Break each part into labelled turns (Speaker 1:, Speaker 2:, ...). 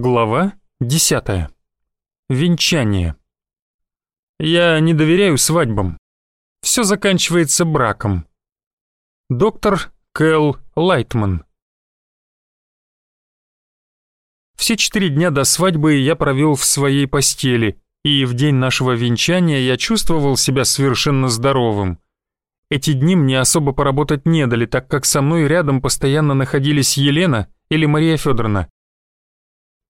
Speaker 1: Глава 10. Венчание. Я не доверяю свадьбам. Все заканчивается браком. Доктор Кэл Лайтман. Все четыре дня до свадьбы я провел в своей постели, и в день нашего венчания я чувствовал себя совершенно здоровым. Эти дни мне особо поработать не дали, так как со мной рядом постоянно находились Елена или Мария Федоровна.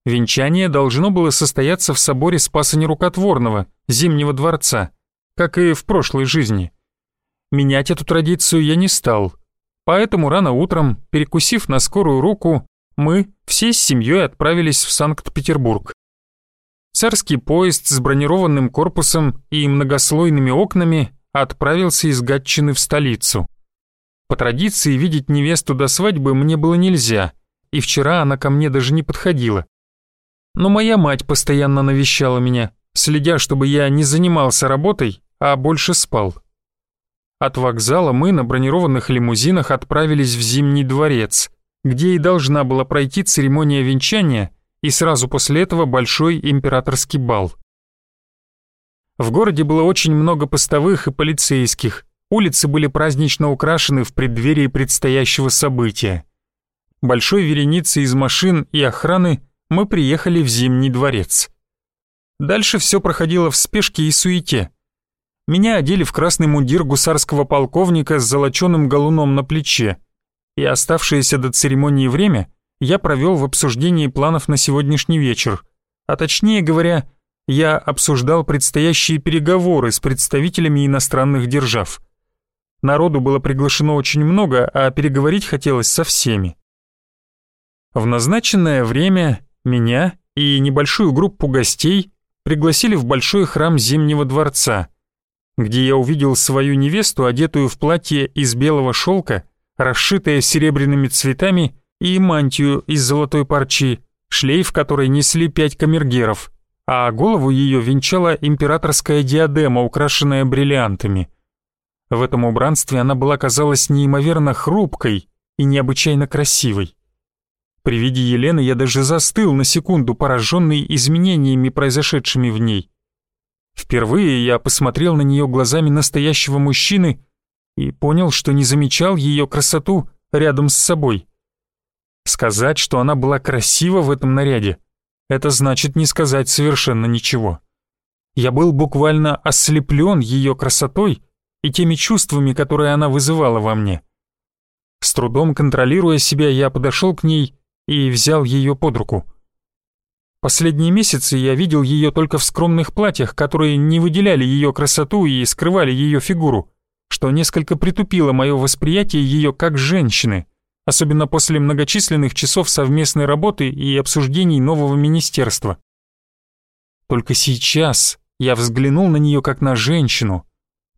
Speaker 1: Венчание должно было состояться в соборе Спаса Нерукотворного, Зимнего дворца, как и в прошлой жизни. Менять эту традицию я не стал, поэтому рано утром, перекусив на скорую руку, мы всей семьей отправились в Санкт-Петербург. Царский поезд с бронированным корпусом и многослойными окнами отправился из Гатчины в столицу. По традиции видеть невесту до свадьбы мне было нельзя, и вчера она ко мне даже не подходила. Но моя мать постоянно навещала меня, следя, чтобы я не занимался работой, а больше спал. От вокзала мы на бронированных лимузинах отправились в Зимний дворец, где и должна была пройти церемония венчания и сразу после этого большой императорский бал. В городе было очень много постовых и полицейских, улицы были празднично украшены в преддверии предстоящего события. Большой вереницей из машин и охраны мы приехали в Зимний дворец. Дальше все проходило в спешке и суете. Меня одели в красный мундир гусарского полковника с золоченым галуном на плече, и оставшееся до церемонии время я провел в обсуждении планов на сегодняшний вечер, а точнее говоря, я обсуждал предстоящие переговоры с представителями иностранных держав. Народу было приглашено очень много, а переговорить хотелось со всеми. В назначенное время меня и небольшую группу гостей пригласили в большой храм Зимнего дворца, где я увидел свою невесту, одетую в платье из белого шелка, расшитое серебряными цветами и мантию из золотой парчи, шлейф которой несли пять камергеров, а голову ее венчала императорская диадема, украшенная бриллиантами. В этом убранстве она была, казалось, неимоверно хрупкой и необычайно красивой. При виде Елены я даже застыл на секунду, пораженный изменениями, произошедшими в ней. Впервые я посмотрел на нее глазами настоящего мужчины и понял, что не замечал ее красоту рядом с собой. Сказать, что она была красива в этом наряде, это значит не сказать совершенно ничего. Я был буквально ослеплен ее красотой и теми чувствами, которые она вызывала во мне. С трудом контролируя себя, я подошел к ней и взял ее под руку. Последние месяцы я видел ее только в скромных платьях, которые не выделяли ее красоту и скрывали ее фигуру, что несколько притупило мое восприятие ее как женщины, особенно после многочисленных часов совместной работы и обсуждений нового министерства. Только сейчас я взглянул на нее как на женщину,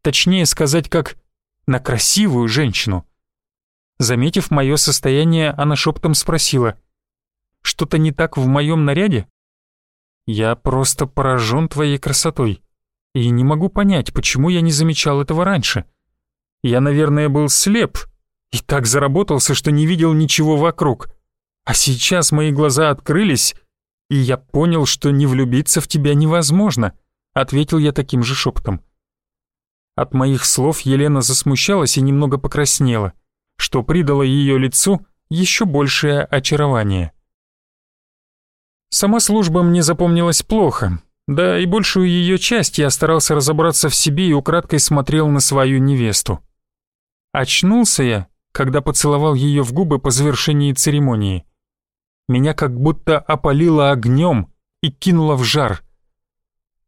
Speaker 1: точнее сказать, как на красивую женщину. Заметив мое состояние, она шептом спросила, «Что-то не так в моем наряде?» «Я просто поражен твоей красотой и не могу понять, почему я не замечал этого раньше. Я, наверное, был слеп и так заработался, что не видел ничего вокруг. А сейчас мои глаза открылись, и я понял, что не влюбиться в тебя невозможно», ответил я таким же шепотом. От моих слов Елена засмущалась и немного покраснела что придало ее лицу еще большее очарование. Сама служба мне запомнилась плохо, да и большую ее часть я старался разобраться в себе и украдкой смотрел на свою невесту. Очнулся я, когда поцеловал ее в губы по завершении церемонии. Меня как будто опалило огнем и кинуло в жар.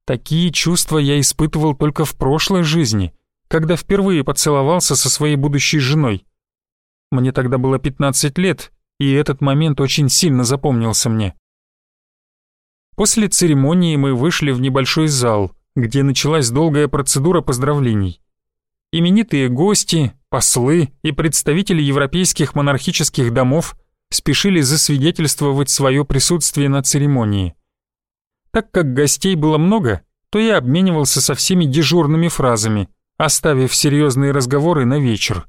Speaker 1: Такие чувства я испытывал только в прошлой жизни, когда впервые поцеловался со своей будущей женой. Мне тогда было 15 лет, и этот момент очень сильно запомнился мне. После церемонии мы вышли в небольшой зал, где началась долгая процедура поздравлений. Именитые гости, послы и представители европейских монархических домов спешили засвидетельствовать свое присутствие на церемонии. Так как гостей было много, то я обменивался со всеми дежурными фразами, оставив серьезные разговоры на вечер.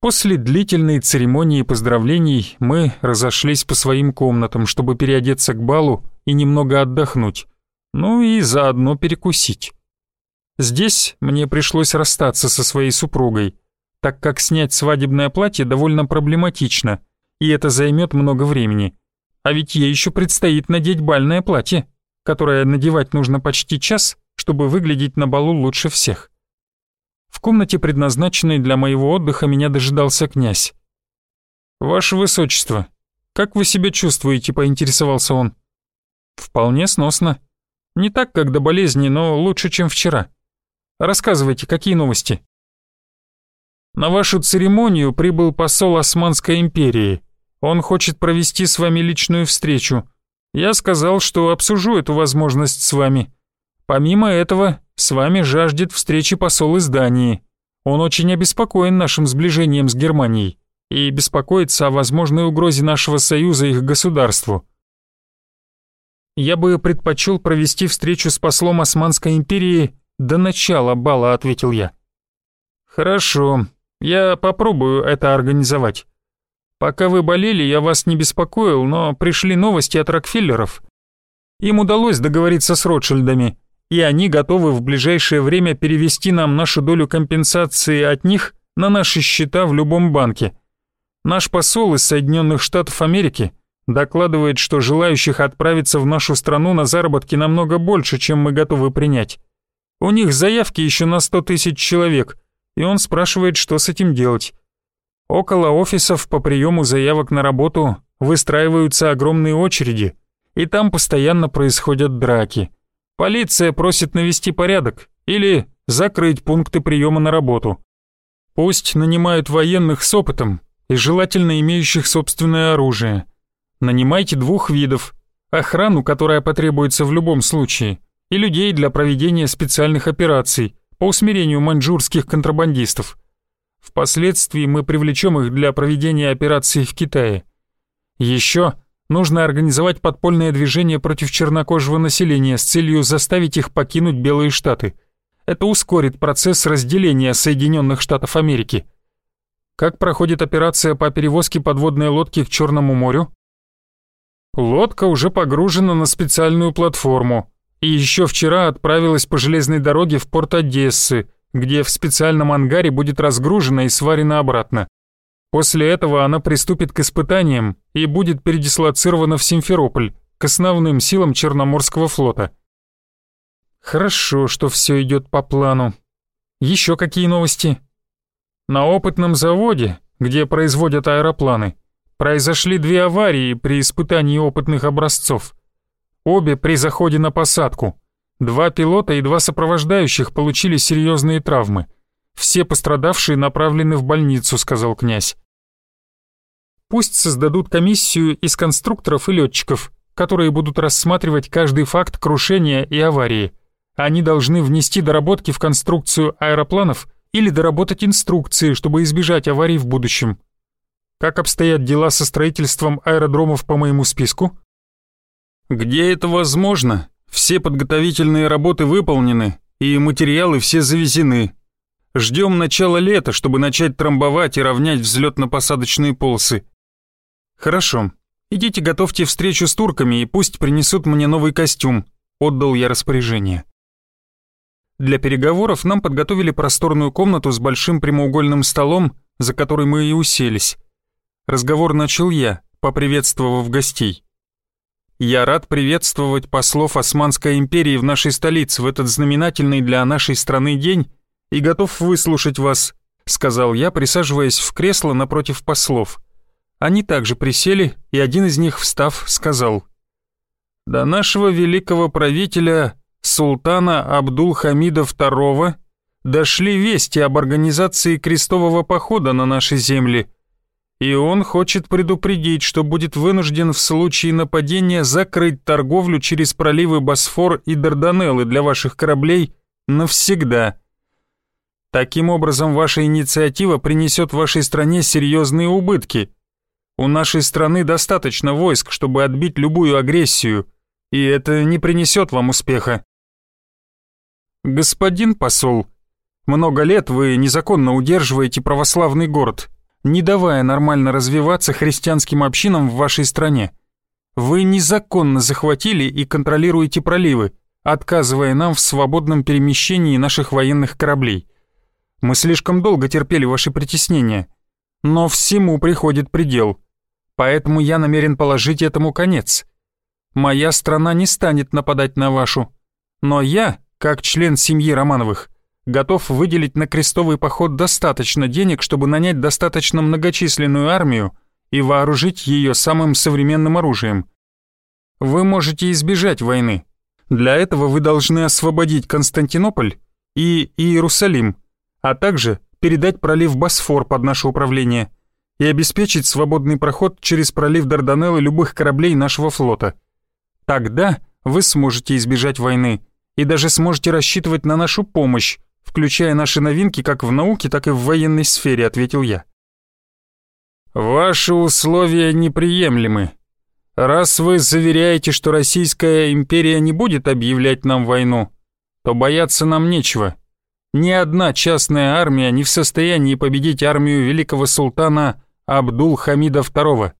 Speaker 1: После длительной церемонии поздравлений мы разошлись по своим комнатам, чтобы переодеться к балу и немного отдохнуть, ну и заодно перекусить. Здесь мне пришлось расстаться со своей супругой, так как снять свадебное платье довольно проблематично, и это займет много времени. А ведь ей еще предстоит надеть бальное платье, которое надевать нужно почти час, чтобы выглядеть на балу лучше всех. В комнате, предназначенной для моего отдыха, меня дожидался князь. «Ваше Высочество, как вы себя чувствуете?» — поинтересовался он. «Вполне сносно. Не так, как до болезни, но лучше, чем вчера. Рассказывайте, какие новости?» «На вашу церемонию прибыл посол Османской империи. Он хочет провести с вами личную встречу. Я сказал, что обсужу эту возможность с вами. Помимо этого, с вами жаждет встречи посол из Дании. Он очень обеспокоен нашим сближением с Германией и беспокоится о возможной угрозе нашего союза их государству. Я бы предпочел провести встречу с послом Османской империи до начала бала, ответил я. Хорошо, я попробую это организовать. Пока вы болели, я вас не беспокоил, но пришли новости от Рокфеллеров. Им удалось договориться с Ротшильдами, и они готовы в ближайшее время перевести нам нашу долю компенсации от них на наши счета в любом банке. Наш посол из Соединенных Штатов Америки докладывает, что желающих отправиться в нашу страну на заработки намного больше, чем мы готовы принять. У них заявки еще на 100 тысяч человек, и он спрашивает, что с этим делать. Около офисов по приему заявок на работу выстраиваются огромные очереди, и там постоянно происходят драки – Полиция просит навести порядок или закрыть пункты приема на работу. Пусть нанимают военных с опытом и желательно имеющих собственное оружие. Нанимайте двух видов. Охрану, которая потребуется в любом случае, и людей для проведения специальных операций по усмирению маньчжурских контрабандистов. Впоследствии мы привлечем их для проведения операций в Китае. Еще Нужно организовать подпольное движение против чернокожего населения с целью заставить их покинуть Белые Штаты. Это ускорит процесс разделения Соединенных Штатов Америки. Как проходит операция по перевозке подводной лодки к Черному морю? Лодка уже погружена на специальную платформу и еще вчера отправилась по железной дороге в порт Одессы, где в специальном ангаре будет разгружена и сварена обратно. После этого она приступит к испытаниям и будет передислоцирована в Симферополь, к основным силам Черноморского флота. Хорошо, что все идет по плану. Еще какие новости? На опытном заводе, где производят аэропланы, произошли две аварии при испытании опытных образцов. Обе при заходе на посадку. Два пилота и два сопровождающих получили серьезные травмы. Все пострадавшие направлены в больницу, сказал князь. Пусть создадут комиссию из конструкторов и летчиков, которые будут рассматривать каждый факт крушения и аварии. Они должны внести доработки в конструкцию аэропланов или доработать инструкции, чтобы избежать аварий в будущем. Как обстоят дела со строительством аэродромов по моему списку? Где это возможно? Все подготовительные работы выполнены, и материалы все завезены. Ждем начала лета, чтобы начать трамбовать и равнять взлетно-посадочные полосы. «Хорошо. Идите готовьте встречу с турками и пусть принесут мне новый костюм», — отдал я распоряжение. Для переговоров нам подготовили просторную комнату с большим прямоугольным столом, за который мы и уселись. Разговор начал я, поприветствовав гостей. «Я рад приветствовать послов Османской империи в нашей столице в этот знаменательный для нашей страны день и готов выслушать вас», сказал я, присаживаясь в кресло напротив послов. Они также присели, и один из них, встав, сказал «До нашего великого правителя, султана Абдул-Хамида II, дошли вести об организации крестового похода на наши земли, и он хочет предупредить, что будет вынужден в случае нападения закрыть торговлю через проливы Босфор и Дарданеллы для ваших кораблей навсегда». Таким образом, ваша инициатива принесет вашей стране серьезные убытки – у нашей страны достаточно войск, чтобы отбить любую агрессию, и это не принесет вам успеха. Господин посол, много лет вы незаконно удерживаете православный город, не давая нормально развиваться христианским общинам в вашей стране. Вы незаконно захватили и контролируете проливы, отказывая нам в свободном перемещении наших военных кораблей. Мы слишком долго терпели ваши притеснения, но всему приходит предел, поэтому я намерен положить этому конец. Моя страна не станет нападать на вашу, но я, как член семьи Романовых, готов выделить на крестовый поход достаточно денег, чтобы нанять достаточно многочисленную армию и вооружить ее самым современным оружием. Вы можете избежать войны. Для этого вы должны освободить Константинополь и Иерусалим, а также передать пролив Босфор под наше управление и обеспечить свободный проход через пролив Дарданеллы любых кораблей нашего флота. Тогда вы сможете избежать войны и даже сможете рассчитывать на нашу помощь, включая наши новинки как в науке, так и в военной сфере», — ответил я. «Ваши условия неприемлемы. Раз вы заверяете, что Российская империя не будет объявлять нам войну, то бояться нам нечего. Ни одна частная армия не в состоянии победить армию великого султана Абдул-Хамида II.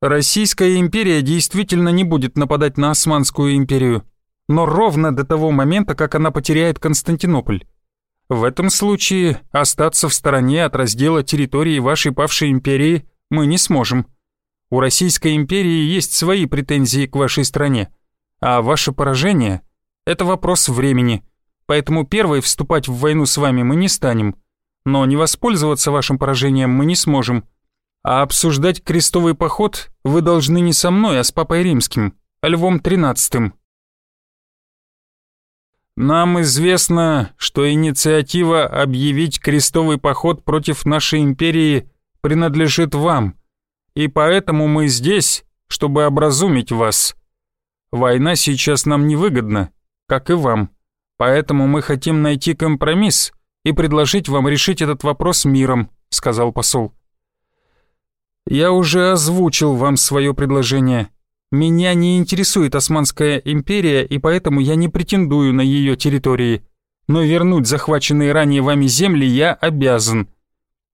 Speaker 1: Российская империя действительно не будет нападать на Османскую империю, но ровно до того момента, как она потеряет Константинополь. В этом случае остаться в стороне от раздела территории вашей павшей империи мы не сможем. У Российской империи есть свои претензии к вашей стране, а ваше поражение – это вопрос времени, поэтому первой вступать в войну с вами мы не станем, но не воспользоваться вашим поражением мы не сможем. А обсуждать крестовый поход вы должны не со мной, а с Папой Римским, Львом XIII, нам известно, что инициатива объявить крестовый поход против нашей империи принадлежит вам, и поэтому мы здесь, чтобы образумить вас. Война сейчас нам невыгодна, как и вам, поэтому мы хотим найти компромисс и предложить вам решить этот вопрос миром», — сказал посол. «Я уже озвучил вам свое предложение», меня не интересует Османская империя, и поэтому я не претендую на ее территории. Но вернуть захваченные ранее вами земли я обязан.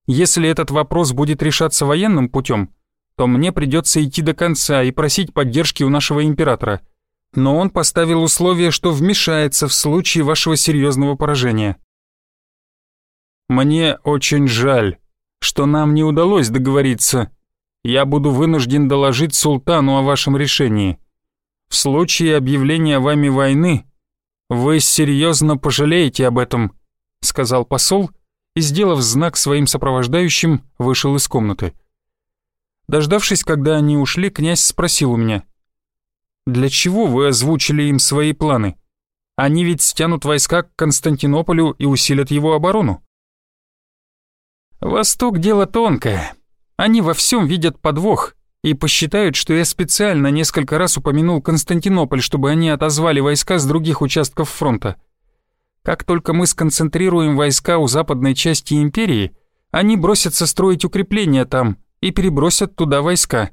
Speaker 1: Если этот вопрос будет решаться военным путем, то мне придется идти до конца и просить поддержки у нашего императора. Но он поставил условие, что вмешается в случае вашего серьезного поражения. Мне очень жаль, что нам не удалось договориться, я буду вынужден доложить султану о вашем решении. В случае объявления вами войны вы серьезно пожалеете об этом», — сказал посол и, сделав знак своим сопровождающим, вышел из комнаты. Дождавшись, когда они ушли, князь спросил у меня, «Для чего вы озвучили им свои планы? Они ведь стянут войска к Константинополю и усилят его оборону». «Восток — дело тонкое», они во всем видят подвох и посчитают, что я специально несколько раз упомянул Константинополь, чтобы они отозвали войска с других участков фронта. Как только мы сконцентрируем войска у западной части империи, они бросятся строить укрепления там и перебросят туда войска.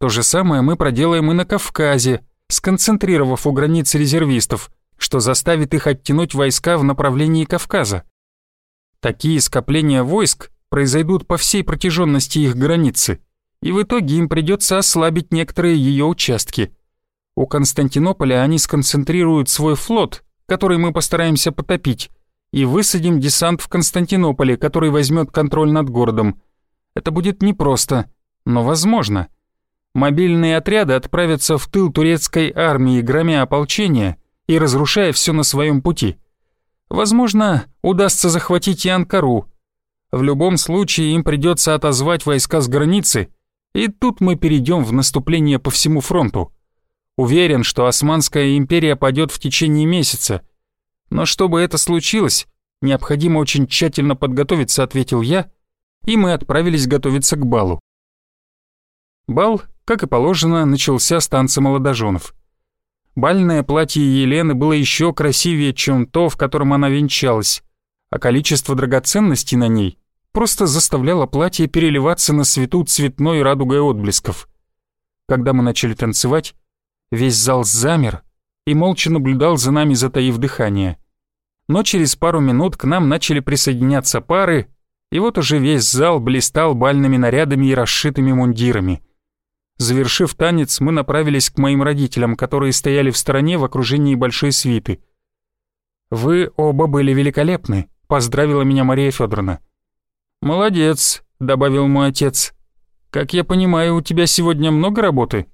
Speaker 1: То же самое мы проделаем и на Кавказе, сконцентрировав у границ резервистов, что заставит их оттянуть войска в направлении Кавказа. Такие скопления войск произойдут по всей протяженности их границы, и в итоге им придется ослабить некоторые ее участки. У Константинополя они сконцентрируют свой флот, который мы постараемся потопить, и высадим десант в Константинополе, который возьмет контроль над городом. Это будет непросто, но возможно. Мобильные отряды отправятся в тыл турецкой армии, громя ополчения и разрушая все на своем пути. Возможно, удастся захватить и Анкару, в любом случае им придется отозвать войска с границы, и тут мы перейдем в наступление по всему фронту. Уверен, что Османская империя падет в течение месяца. Но чтобы это случилось, необходимо очень тщательно подготовиться, ответил я, и мы отправились готовиться к балу. Бал, как и положено, начался с танца молодоженов. Бальное платье Елены было еще красивее, чем то, в котором она венчалась, а количество драгоценностей на ней просто заставляло платье переливаться на свету цветной радугой отблесков. Когда мы начали танцевать, весь зал замер и молча наблюдал за нами, затаив дыхание. Но через пару минут к нам начали присоединяться пары, И вот уже весь зал блистал бальными нарядами и расшитыми мундирами. Завершив танец, мы направились к моим родителям, которые стояли в стороне в окружении большой свиты. «Вы оба были великолепны», — поздравила меня Мария Федоровна. «Молодец», — добавил мой отец. «Как я понимаю, у тебя сегодня много работы?»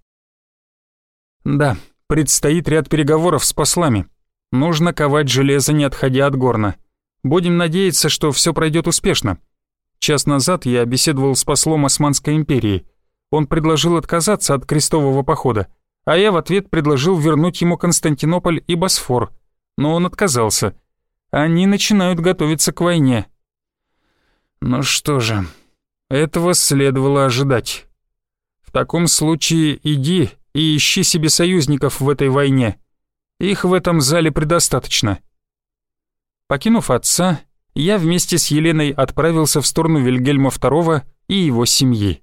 Speaker 1: «Да, предстоит ряд переговоров с послами. Нужно ковать железо, не отходя от горна. Будем надеяться, что все пройдет успешно. Час назад я беседовал с послом Османской империи. Он предложил отказаться от крестового похода, а я в ответ предложил вернуть ему Константинополь и Босфор. Но он отказался. Они начинают готовиться к войне. Ну что же, этого следовало ожидать. В таком случае иди и ищи себе союзников в этой войне. Их в этом зале предостаточно. Покинув отца, я вместе с Еленой отправился в сторону Вильгельма II и его семьи.